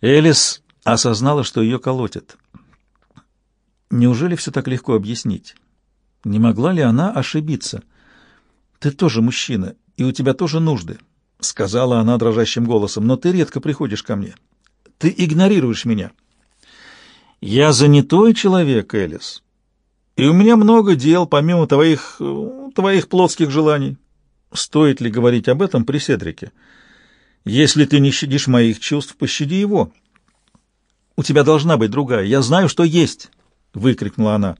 Элис осознала, что ее колотят. Неужели все так легко объяснить? Не могла ли она ошибиться? «Ты тоже мужчина, и у тебя тоже нужды», — сказала она дрожащим голосом, — «но ты редко приходишь ко мне. Ты игнорируешь меня». «Я занятой человек, Элис, и у меня много дел, помимо твоих... твоих плотских желаний. Стоит ли говорить об этом при Седрике? Если ты не щадишь моих чувств, пощади его. У тебя должна быть другая. Я знаю, что есть, — выкрикнула она.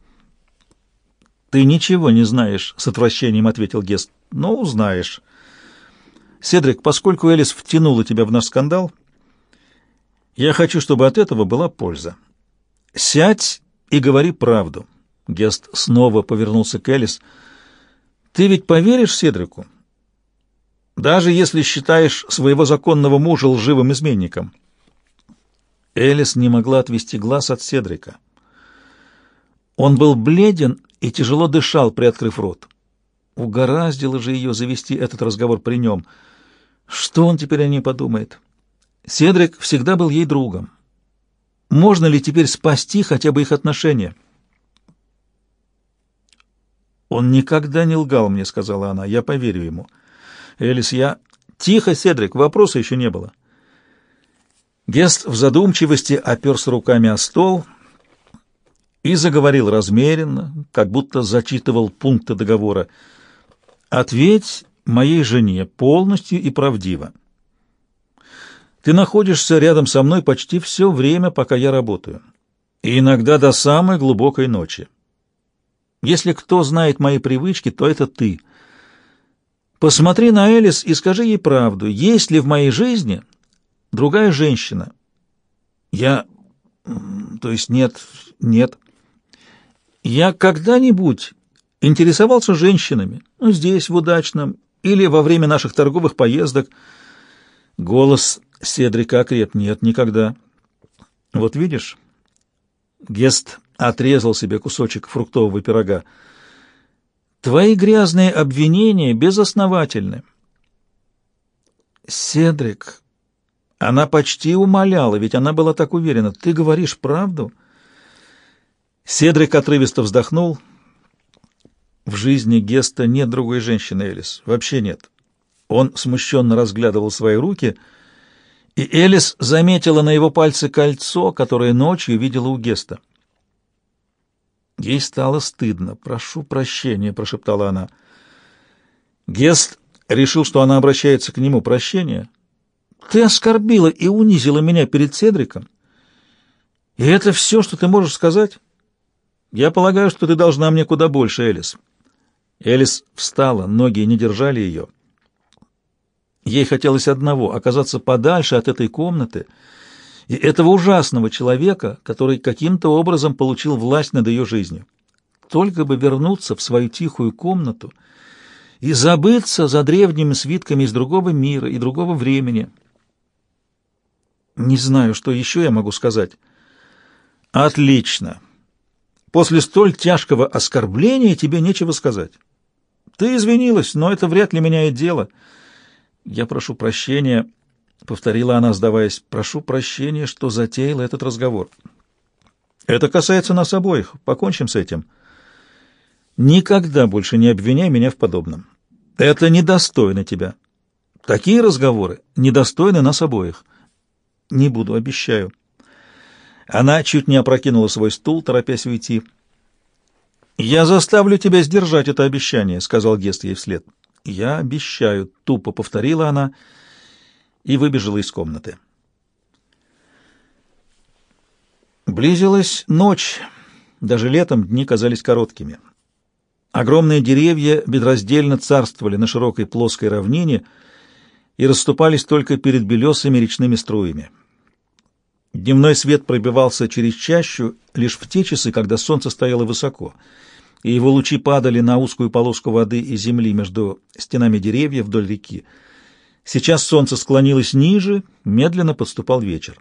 Ты ничего не знаешь, — с отвращением ответил Гест. Но узнаешь. Седрик, поскольку Элис втянула тебя в наш скандал, я хочу, чтобы от этого была польза. Сядь и говори правду. Гест снова повернулся к Элис. Ты ведь поверишь Седрику? Даже если считаешь своего законного мужа лживым изменником. Элис не могла отвести глаз от Седрика. Он был бледен и тяжело дышал, приоткрыв рот. Угораздило же ее завести этот разговор при нем. Что он теперь о ней подумает? Седрик всегда был ей другом. Можно ли теперь спасти хотя бы их отношения? «Он никогда не лгал мне», — сказала она. «Я поверю ему». «Элис, я...» «Тихо, Седрик, вопроса еще не было». Гест в задумчивости оперся руками о стол и заговорил размеренно, как будто зачитывал пункты договора. «Ответь моей жене полностью и правдиво. Ты находишься рядом со мной почти все время, пока я работаю, и иногда до самой глубокой ночи. Если кто знает мои привычки, то это ты. Посмотри на Элис и скажи ей правду. Есть ли в моей жизни другая женщина? Я... То есть нет, нет. Я когда-нибудь интересовался женщинами, ну, здесь, в Удачном, или во время наших торговых поездок. Голос Седрика окреп. Нет, никогда. Вот видишь, Гест отрезал себе кусочек фруктового пирога. Твои грязные обвинения безосновательны. Седрик, она почти умоляла, ведь она была так уверена. Ты говоришь правду? Седрик отрывисто вздохнул. В жизни Геста нет другой женщины, Элис. Вообще нет. Он смущенно разглядывал свои руки, и Элис заметила на его пальце кольцо, которое ночью видела у Геста. Ей стало стыдно. «Прошу прощения», — прошептала она. Гест решил, что она обращается к нему. «Прощение? Ты оскорбила и унизила меня перед Седриком. И это все, что ты можешь сказать? Я полагаю, что ты должна мне куда больше, Элис». Элис встала, ноги не держали ее. Ей хотелось одного — оказаться подальше от этой комнаты и этого ужасного человека, который каким-то образом получил власть над ее жизнью. Только бы вернуться в свою тихую комнату и забыться за древними свитками из другого мира и другого времени. Не знаю, что еще я могу сказать. Отлично. После столь тяжкого оскорбления тебе нечего сказать. Ты извинилась, но это вряд ли меняет дело. Я прошу прощения, — повторила она, сдаваясь, — прошу прощения, что затеяла этот разговор. Это касается нас обоих. Покончим с этим. Никогда больше не обвиняй меня в подобном. Это недостойно тебя. Такие разговоры недостойны нас обоих. Не буду, обещаю. Она чуть не опрокинула свой стул, торопясь уйти. «Я заставлю тебя сдержать это обещание», — сказал Гест ей вслед. «Я обещаю», — тупо повторила она и выбежала из комнаты. Близилась ночь. Даже летом дни казались короткими. Огромные деревья безраздельно царствовали на широкой плоской равнине и расступались только перед белесыми речными струями. Дневной свет пробивался через чащу лишь в те часы, когда солнце стояло высоко — и его лучи падали на узкую полоску воды и земли между стенами деревьев вдоль реки. Сейчас солнце склонилось ниже, медленно подступал вечер.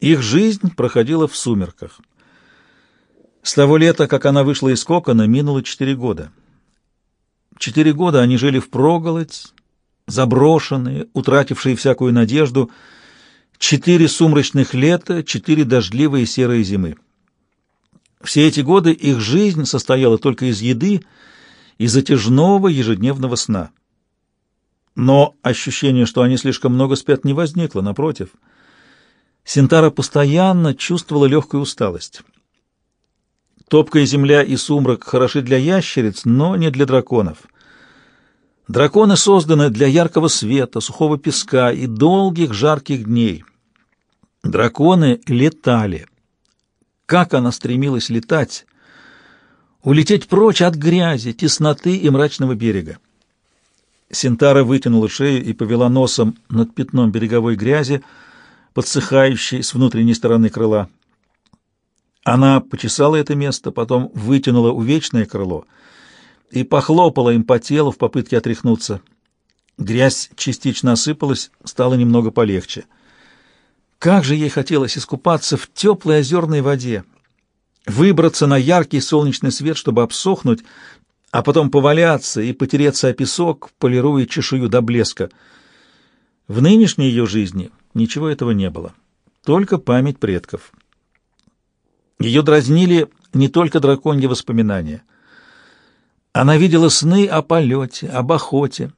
Их жизнь проходила в сумерках. С того лета, как она вышла из кокона, минуло четыре года. Четыре года они жили в впроголодь, заброшенные, утратившие всякую надежду. Четыре сумрачных лета, четыре дождливые серые зимы. Все эти годы их жизнь состояла только из еды и затяжного ежедневного сна. Но ощущение, что они слишком много спят, не возникло, напротив. Синтара постоянно чувствовала легкую усталость. Топкая земля и сумрак хороши для ящериц, но не для драконов. Драконы созданы для яркого света, сухого песка и долгих жарких дней. Драконы летали. Как она стремилась летать! Улететь прочь от грязи, тесноты и мрачного берега. Синтара вытянула шею и повела носом над пятном береговой грязи, подсыхающей с внутренней стороны крыла. Она почесала это место, потом вытянула увечное крыло и похлопала им по телу в попытке отряхнуться. Грязь частично осыпалась, стало немного полегче. Как же ей хотелось искупаться в теплой озерной воде, выбраться на яркий солнечный свет, чтобы обсохнуть, а потом поваляться и потереться о песок, полируя чешую до блеска. В нынешней ее жизни ничего этого не было, только память предков. Ее дразнили не только драконьи воспоминания. Она видела сны о полете, об охоте,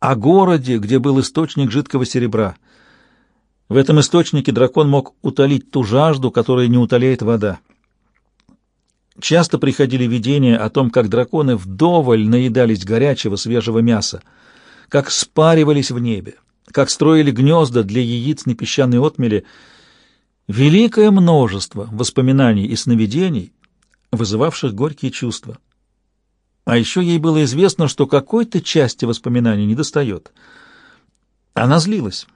о городе, где был источник жидкого серебра. В этом источнике дракон мог утолить ту жажду, которая не утоляет вода. Часто приходили видения о том, как драконы вдоволь наедались горячего свежего мяса, как спаривались в небе, как строили гнезда для яиц на песчаной отмели — Великое множество воспоминаний и сновидений, вызывавших горькие чувства. А еще ей было известно, что какой-то части воспоминаний недостает. Она злилась,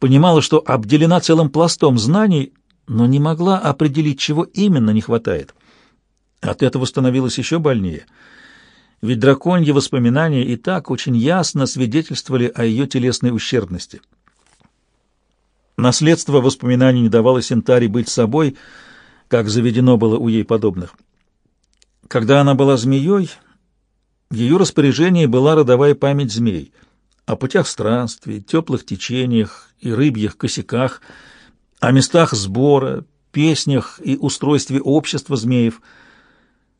понимала, что обделена целым пластом знаний, но не могла определить, чего именно не хватает. От этого становилось еще больнее. Ведь драконьи воспоминания и так очень ясно свидетельствовали о ее телесной ущербности. Наследство воспоминаний не давало Синтаре быть собой, как заведено было у ей подобных. Когда она была змеей, в ее распоряжении была родовая память змей о путях странствий, теплых течениях и рыбьих косяках, о местах сбора, песнях и устройстве общества змеев.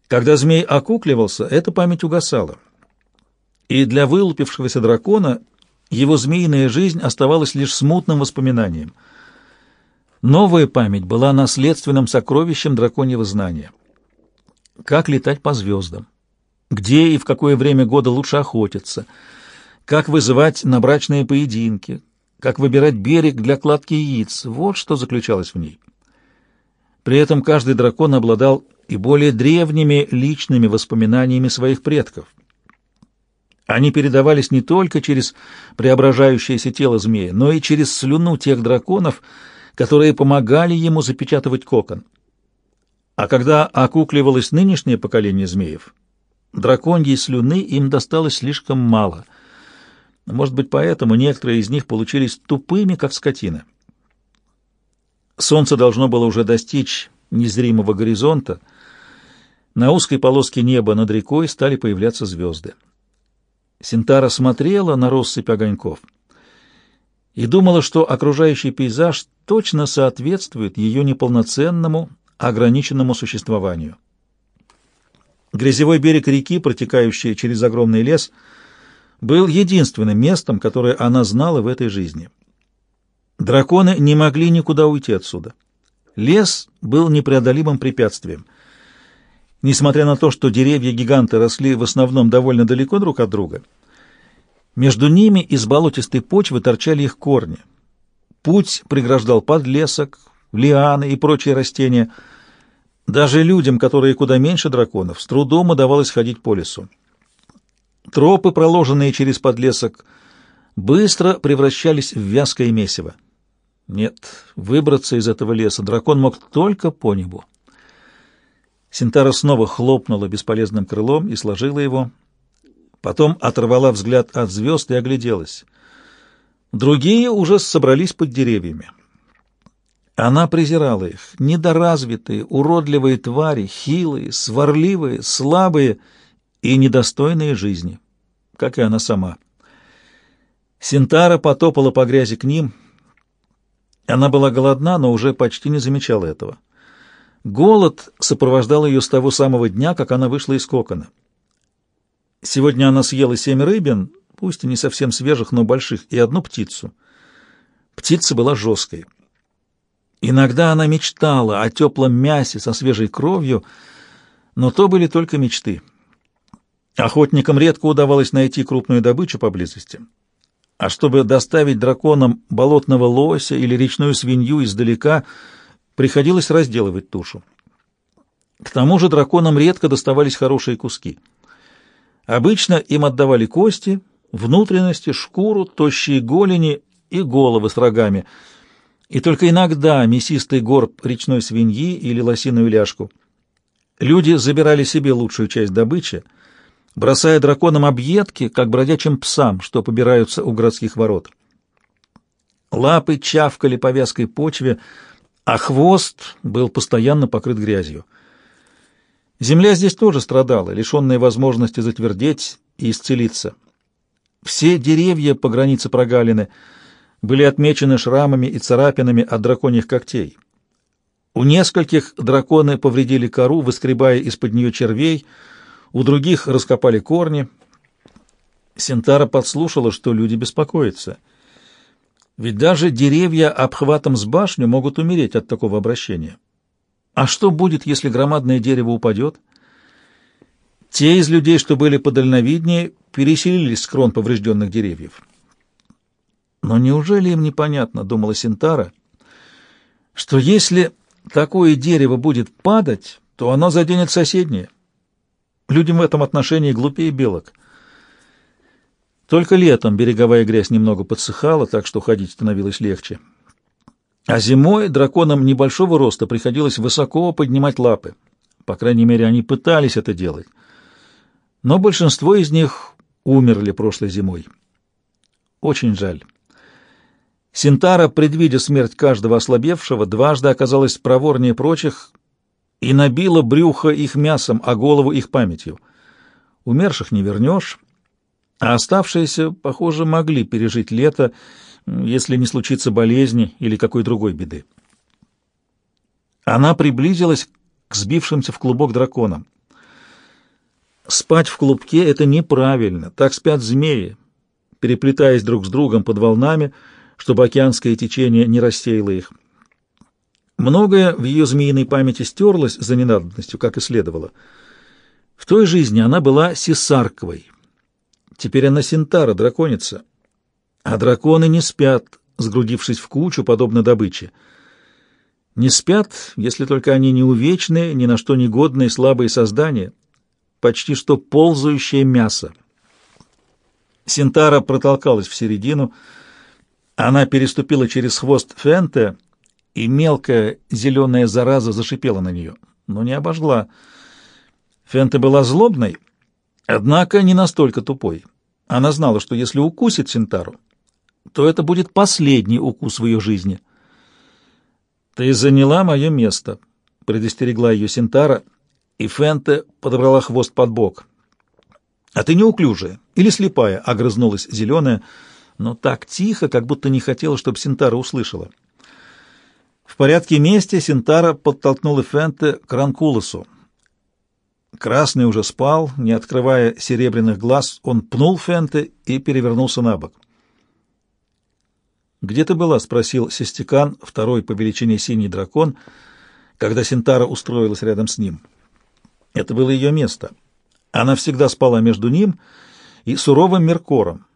Когда змей окукливался, эта память угасала. И для вылупившегося дракона его змеиная жизнь оставалась лишь смутным воспоминанием. Новая память была наследственным сокровищем драконьего знания. Как летать по звездам? Где и в какое время года лучше охотиться? Как вызывать на брачные поединки? Как выбирать берег для кладки яиц? Вот что заключалось в ней. При этом каждый дракон обладал и более древними личными воспоминаниями своих предков. Они передавались не только через преображающееся тело змея, но и через слюну тех драконов, которые помогали ему запечатывать кокон. А когда окукливалось нынешнее поколение змеев, драконьей слюны им досталось слишком мало. Может быть, поэтому некоторые из них получились тупыми, как скотина. Солнце должно было уже достичь незримого горизонта. На узкой полоске неба над рекой стали появляться звезды. Синтара смотрела на россыпь огоньков и думала, что окружающий пейзаж точно соответствует ее неполноценному, ограниченному существованию. Грязевой берег реки, протекающий через огромный лес, был единственным местом, которое она знала в этой жизни. Драконы не могли никуда уйти отсюда. Лес был непреодолимым препятствием — Несмотря на то, что деревья-гиганты росли в основном довольно далеко друг от друга, между ними из болотистой почвы торчали их корни. Путь преграждал подлесок, лианы и прочие растения. Даже людям, которые куда меньше драконов, с трудом удавалось ходить по лесу. Тропы, проложенные через подлесок, быстро превращались в вязкое месиво. Нет, выбраться из этого леса дракон мог только по небу. Синтара снова хлопнула бесполезным крылом и сложила его. Потом оторвала взгляд от звезд и огляделась. Другие уже собрались под деревьями. Она презирала их. Недоразвитые, уродливые твари, хилые, сварливые, слабые и недостойные жизни, как и она сама. Синтара потопала по грязи к ним. Она была голодна, но уже почти не замечала этого. Голод сопровождал ее с того самого дня, как она вышла из кокона. Сегодня она съела семь рыбин, пусть и не совсем свежих, но больших, и одну птицу. Птица была жесткой. Иногда она мечтала о теплом мясе со свежей кровью, но то были только мечты. Охотникам редко удавалось найти крупную добычу поблизости. А чтобы доставить драконам болотного лося или речную свинью издалека, приходилось разделывать тушу. К тому же драконам редко доставались хорошие куски. Обычно им отдавали кости, внутренности, шкуру, тощие голени и головы с рогами, и только иногда мясистый горб речной свиньи или лосиную ляжку. Люди забирали себе лучшую часть добычи — бросая драконам объедки, как бродячим псам, что побираются у городских ворот. Лапы чавкали по вязкой почве, а хвост был постоянно покрыт грязью. Земля здесь тоже страдала, лишенная возможности затвердеть и исцелиться. Все деревья по границе прогалины были отмечены шрамами и царапинами от драконьих когтей. У нескольких драконы повредили кору, выскребая из-под нее червей — у других раскопали корни. Синтара подслушала, что люди беспокоятся. Ведь даже деревья обхватом с башню могут умереть от такого обращения. А что будет, если громадное дерево упадет? Те из людей, что были подальновиднее, переселились с крон поврежденных деревьев. Но неужели им непонятно, думала Синтара, что если такое дерево будет падать, то оно заденет соседнее? Людям в этом отношении глупее белок. Только летом береговая грязь немного подсыхала, так что ходить становилось легче. А зимой драконам небольшого роста приходилось высоко поднимать лапы. По крайней мере, они пытались это делать. Но большинство из них умерли прошлой зимой. Очень жаль. Синтара, предвидя смерть каждого ослабевшего, дважды оказалась проворнее прочих и набила брюхо их мясом, а голову их памятью. Умерших не вернешь, а оставшиеся, похоже, могли пережить лето, если не случится болезни или какой другой беды. Она приблизилась к сбившимся в клубок драконам. Спать в клубке — это неправильно, так спят змеи, переплетаясь друг с другом под волнами, чтобы океанское течение не рассеяло их. Многое в ее змеиной памяти стерлось за ненадобностью, как и следовало. В той жизни она была Сесарковой. Теперь она Синтара, драконица. А драконы не спят, сгрудившись в кучу, подобно добыче. Не спят, если только они не увечные, ни на что не годные слабые создания, почти что ползающее мясо. Синтара протолкалась в середину. Она переступила через хвост Фенте и мелкая зеленая зараза зашипела на нее, но не обожгла. Фента была злобной, однако не настолько тупой. Она знала, что если укусит Синтару, то это будет последний укус в ее жизни. «Ты заняла мое место», — предостерегла ее Синтара, и Фенте подобрала хвост под бок. «А ты неуклюжая или слепая?» — огрызнулась зеленая, но так тихо, как будто не хотела, чтобы Синтара услышала. В порядке мести Синтара подтолкнула Фенте к Ранкулосу. Красный уже спал, не открывая серебряных глаз, он пнул Фенте и перевернулся на бок. «Где ты была?» — спросил Систекан, второй по величине синий дракон, когда Синтара устроилась рядом с ним. Это было ее место. Она всегда спала между ним и суровым Меркором.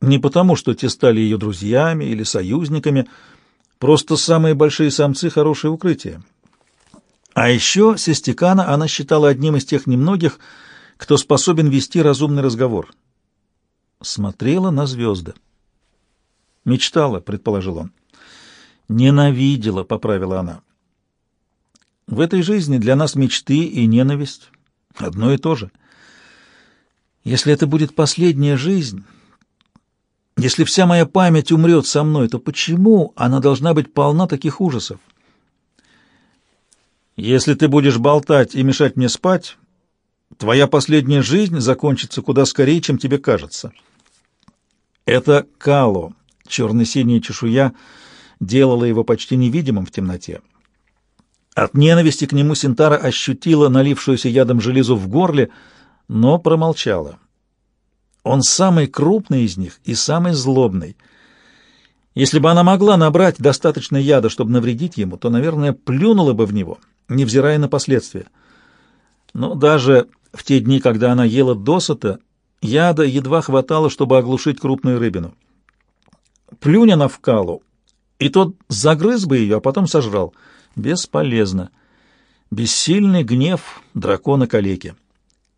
Не потому, что те стали ее друзьями или союзниками — Просто самые большие самцы — хорошее укрытие. А еще Сестикана она считала одним из тех немногих, кто способен вести разумный разговор. Смотрела на звезды. «Мечтала», — предположил он. «Ненавидела», — поправила она. «В этой жизни для нас мечты и ненависть одно и то же. Если это будет последняя жизнь...» Если вся моя память умрет со мной, то почему она должна быть полна таких ужасов? Если ты будешь болтать и мешать мне спать, твоя последняя жизнь закончится куда скорее, чем тебе кажется. Это кало, черно-синяя чешуя, делала его почти невидимым в темноте. От ненависти к нему Синтара ощутила налившуюся ядом железу в горле, но промолчала. Он самый крупный из них и самый злобный. Если бы она могла набрать достаточно яда, чтобы навредить ему, то, наверное, плюнула бы в него, невзирая на последствия. Но даже в те дни, когда она ела досыта, яда едва хватало, чтобы оглушить крупную рыбину. Плюнь она в калу, и тот загрыз бы ее, а потом сожрал. Бесполезно. Бессильный гнев дракона-калеки.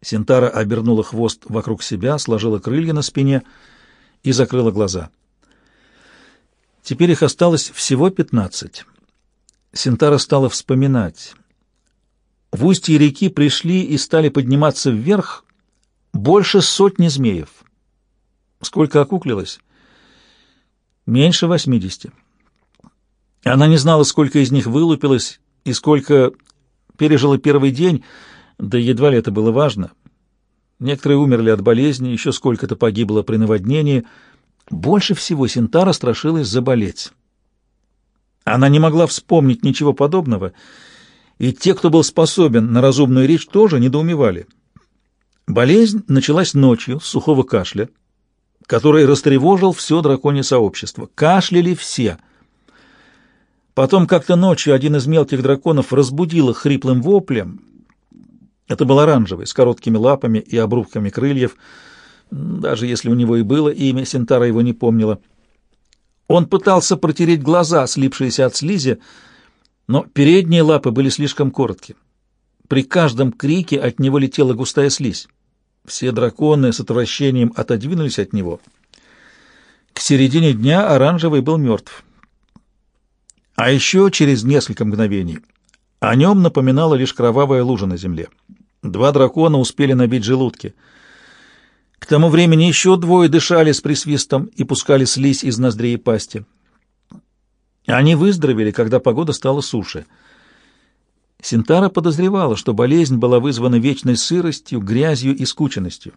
Синтара обернула хвост вокруг себя, сложила крылья на спине и закрыла глаза. Теперь их осталось всего пятнадцать. Синтара стала вспоминать. В устье реки пришли и стали подниматься вверх больше сотни змеев. Сколько окуклилось? Меньше восьмидесяти. Она не знала, сколько из них вылупилось и сколько пережило первый день, да едва ли это было важно. Некоторые умерли от болезни, еще сколько-то погибло при наводнении. Больше всего Синтара страшилась заболеть. Она не могла вспомнить ничего подобного, и те, кто был способен на разумную речь, тоже недоумевали. Болезнь началась ночью с сухого кашля, который растревожил все драконье сообщество. Кашляли все. Потом как-то ночью один из мелких драконов разбудил их хриплым воплем. Это был оранжевый, с короткими лапами и обрубками крыльев. Даже если у него и было имя, Синтара его не помнила. Он пытался протереть глаза, слипшиеся от слизи, но передние лапы были слишком короткие. При каждом крике от него летела густая слизь. Все драконы с отвращением отодвинулись от него. К середине дня оранжевый был мертв. А еще через несколько мгновений о нем напоминала лишь кровавая лужа на земле. Два дракона успели набить желудки. К тому времени еще двое дышали с присвистом и пускали слизь из ноздрей и пасти. Они выздоровели, когда погода стала суше. Синтара подозревала, что болезнь была вызвана вечной сыростью, грязью и скученностью.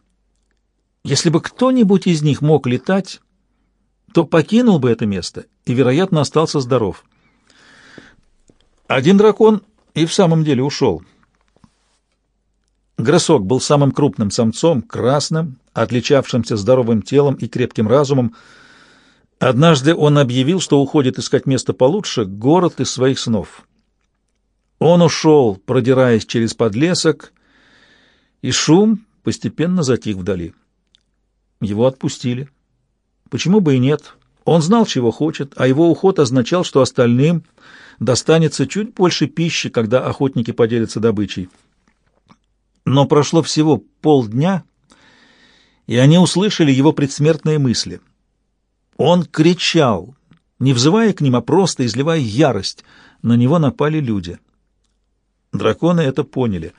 Если бы кто-нибудь из них мог летать, то покинул бы это место и, вероятно, остался здоров. Один дракон и в самом деле ушел. Гросок был самым крупным самцом, красным, отличавшимся здоровым телом и крепким разумом. Однажды он объявил, что уходит искать место получше, город из своих снов. Он ушел, продираясь через подлесок, и шум постепенно затих вдали. Его отпустили. Почему бы и нет? Он знал, чего хочет, а его уход означал, что остальным достанется чуть больше пищи, когда охотники поделятся добычей. Но прошло всего полдня, и они услышали его предсмертные мысли. Он кричал, не взывая к ним, а просто изливая ярость. На него напали люди. Драконы это поняли.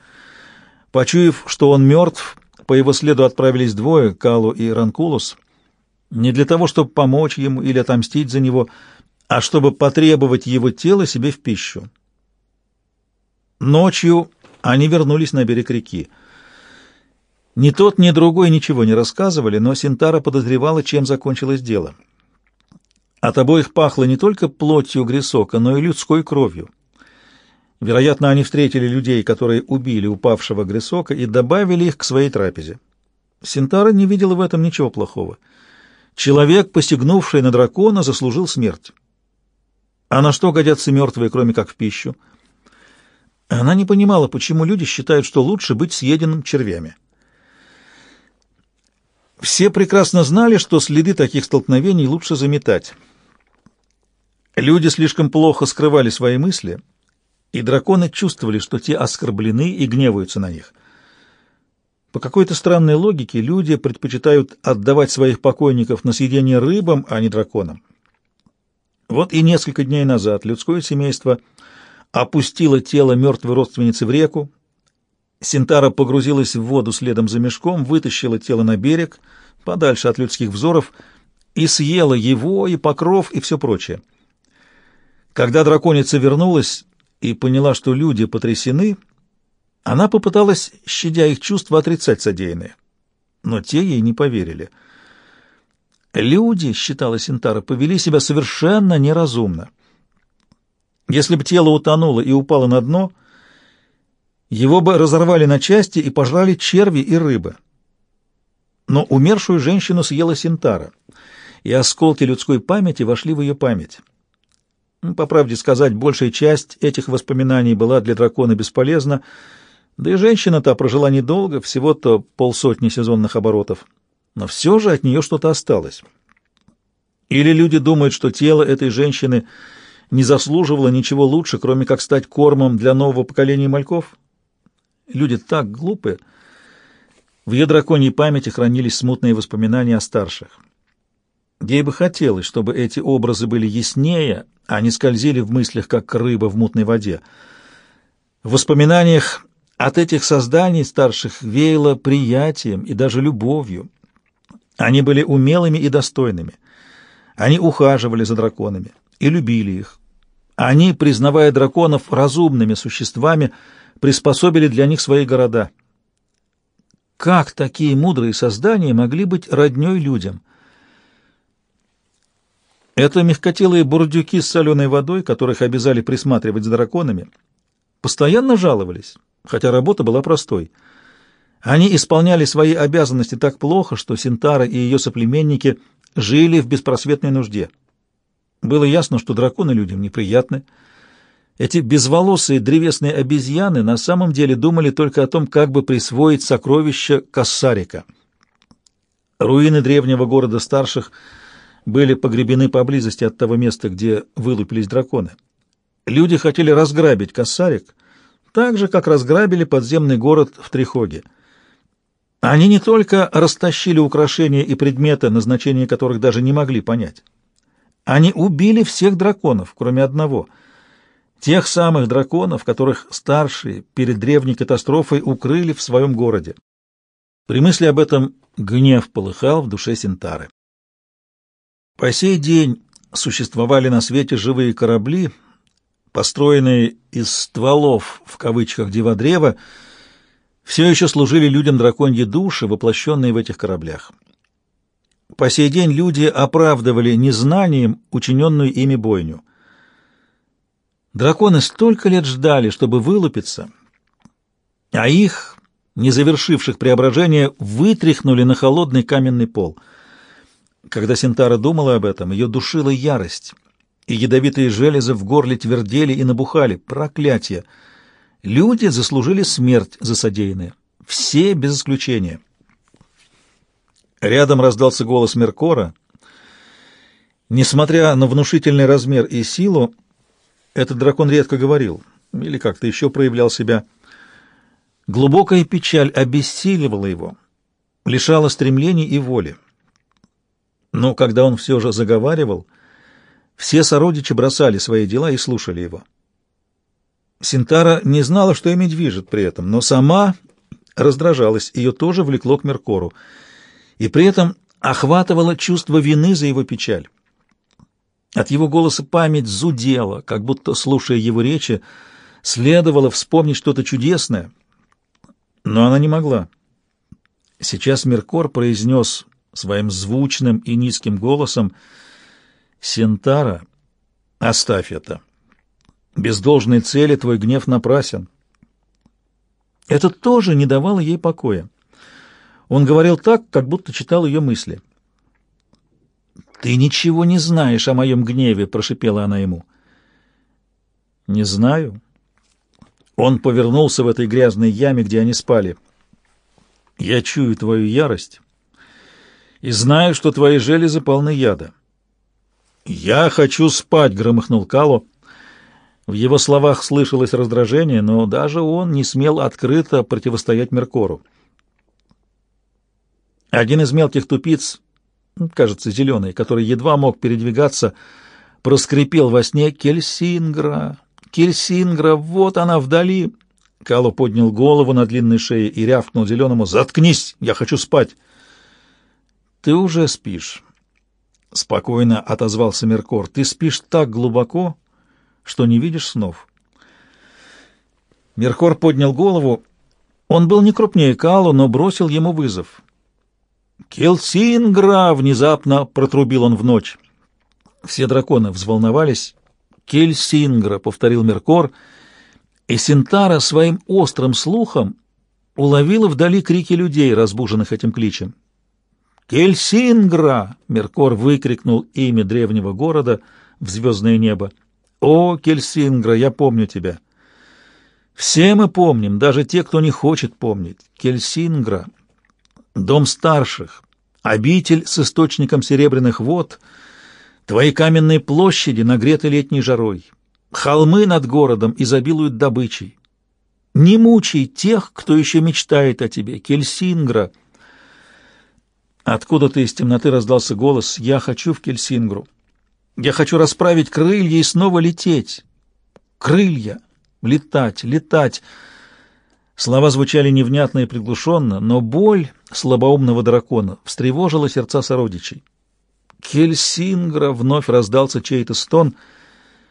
Почуяв, что он мертв, по его следу отправились двое, Калу и Ранкулус, не для того, чтобы помочь ему или отомстить за него, а чтобы потребовать его тело себе в пищу. Ночью они вернулись на берег реки. Ни тот, ни другой ничего не рассказывали, но Синтара подозревала, чем закончилось дело. От обоих пахло не только плотью Грисока, но и людской кровью. Вероятно, они встретили людей, которые убили упавшего Грисока, и добавили их к своей трапезе. Синтара не видела в этом ничего плохого. Человек, посягнувший на дракона, заслужил смерть. А на что годятся мертвые, кроме как в пищу? Она не понимала, почему люди считают, что лучше быть съеденным червями. Все прекрасно знали, что следы таких столкновений лучше заметать. Люди слишком плохо скрывали свои мысли — и драконы чувствовали, что те оскорблены и гневаются на них. По какой-то странной логике люди предпочитают отдавать своих покойников на съедение рыбам, а не драконам. Вот и несколько дней назад людское семейство опустило тело мертвой родственницы в реку, Синтара погрузилась в воду следом за мешком, вытащила тело на берег, подальше от людских взоров, и съела его, и покров, и все прочее. Когда драконица вернулась, и поняла, что люди потрясены, она попыталась, щадя их чувства, отрицать содеянное. Но те ей не поверили. Люди, считала Синтара, повели себя совершенно неразумно — Если бы тело утонуло и упало на дно, его бы разорвали на части и пожрали черви и рыбы. Но умершую женщину съела Синтара, и осколки людской памяти вошли в ее память. Ну, по правде сказать, большая часть этих воспоминаний была для дракона бесполезна, да и женщина-то прожила недолго, всего-то полсотни сезонных оборотов. Но все же от нее что-то осталось. Или люди думают, что тело этой женщины не заслуживало ничего лучше, кроме как стать кормом для нового поколения мальков? Люди так глупы. В ее драконьей памяти хранились смутные воспоминания о старших. Ей бы хотелось, чтобы эти образы были яснее, а не скользили в мыслях, как рыба в мутной воде. В воспоминаниях от этих созданий старших веяло приятием и даже любовью. Они были умелыми и достойными. Они ухаживали за драконами и любили их. Они, признавая драконов разумными существами, приспособили для них свои города. Как такие мудрые создания могли быть роднёй людям? Это мягкотелые бурдюки с соленой водой, которых обязали присматривать за драконами, постоянно жаловались, хотя работа была простой. Они исполняли свои обязанности так плохо, что Синтара и ее соплеменники жили в беспросветной нужде. Было ясно, что драконы людям неприятны. Эти безволосые древесные обезьяны на самом деле думали только о том, как бы присвоить сокровища Кассарика. Руины древнего города старших были погребены поблизости от того места, где вылупились драконы. Люди хотели разграбить Кассарик, так же, как разграбили подземный город в Трихоге. Они не только растащили украшения и предметы, назначение которых даже не могли понять. Они убили всех драконов, кроме одного. Тех самых драконов, которых старшие перед древней катастрофой укрыли в своем городе. При мысли об этом гнев полыхал в душе Синтары. По сей день существовали на свете живые корабли, построенные из стволов, в кавычках, диводрева, все еще служили людям драконьи души, воплощенные в этих кораблях. По сей день люди оправдывали незнанием учиненную ими бойню. Драконы столько лет ждали, чтобы вылупиться, а их, не завершивших преображение, вытряхнули на холодный каменный пол. Когда Синтара думала об этом, ее душила ярость — и ядовитые железы в горле твердели и набухали. Проклятие! Люди заслужили смерть за содеянное. Все без исключения. Рядом раздался голос Меркора. Несмотря на внушительный размер и силу, этот дракон редко говорил или как-то еще проявлял себя. Глубокая печаль обессиливала его, лишала стремлений и воли. Но когда он все же заговаривал, все сородичи бросали свои дела и слушали его. Синтара не знала, что ими движет при этом, но сама раздражалась, ее тоже влекло к Меркору, и при этом охватывало чувство вины за его печаль. От его голоса память зудела, как будто, слушая его речи, следовало вспомнить что-то чудесное, но она не могла. Сейчас Меркор произнес своим звучным и низким голосом — Сентара, оставь это. Без должной цели твой гнев напрасен. Это тоже не давало ей покоя. Он говорил так, как будто читал ее мысли. «Ты ничего не знаешь о моем гневе», — прошипела она ему. «Не знаю». Он повернулся в этой грязной яме, где они спали. «Я чую твою ярость и знаю, что твои железы полны яда. «Я хочу спать!» — громыхнул Кало. В его словах слышалось раздражение, но даже он не смел открыто противостоять Меркору. Один из мелких тупиц, кажется, зеленый, который едва мог передвигаться, проскрипел во сне «Кельсингра! Кельсингра! Вот она вдали!» Кало поднял голову на длинной шее и рявкнул зеленому «Заткнись! Я хочу спать!» «Ты уже спишь!» — спокойно отозвался Меркор. — Ты спишь так глубоко, что не видишь снов. Меркор поднял голову. Он был не крупнее Калу, но бросил ему вызов. «Келсингра!» — внезапно протрубил он в ночь. Все драконы взволновались. Кельсингра», — повторил Меркор, и Синтара своим острым слухом уловила вдали крики людей, разбуженных этим кличем. «Кельсингра!» — Меркор выкрикнул имя древнего города в звездное небо. «О, Кельсингра, я помню тебя!» Все мы помним, даже те, кто не хочет помнить. Кельсингра, дом старших, обитель с источником серебряных вод, твои каменные площади нагреты летней жарой, холмы над городом изобилуют добычей. Не мучай тех, кто еще мечтает о тебе, Кельсингра. Откуда-то из темноты раздался голос «Я хочу в Кельсингру». Я хочу расправить крылья и снова лететь. Крылья! Летать, летать! Слова звучали невнятно и приглушенно, но боль слабоумного дракона встревожила сердца сородичей. Кельсингра вновь раздался чей-то стон —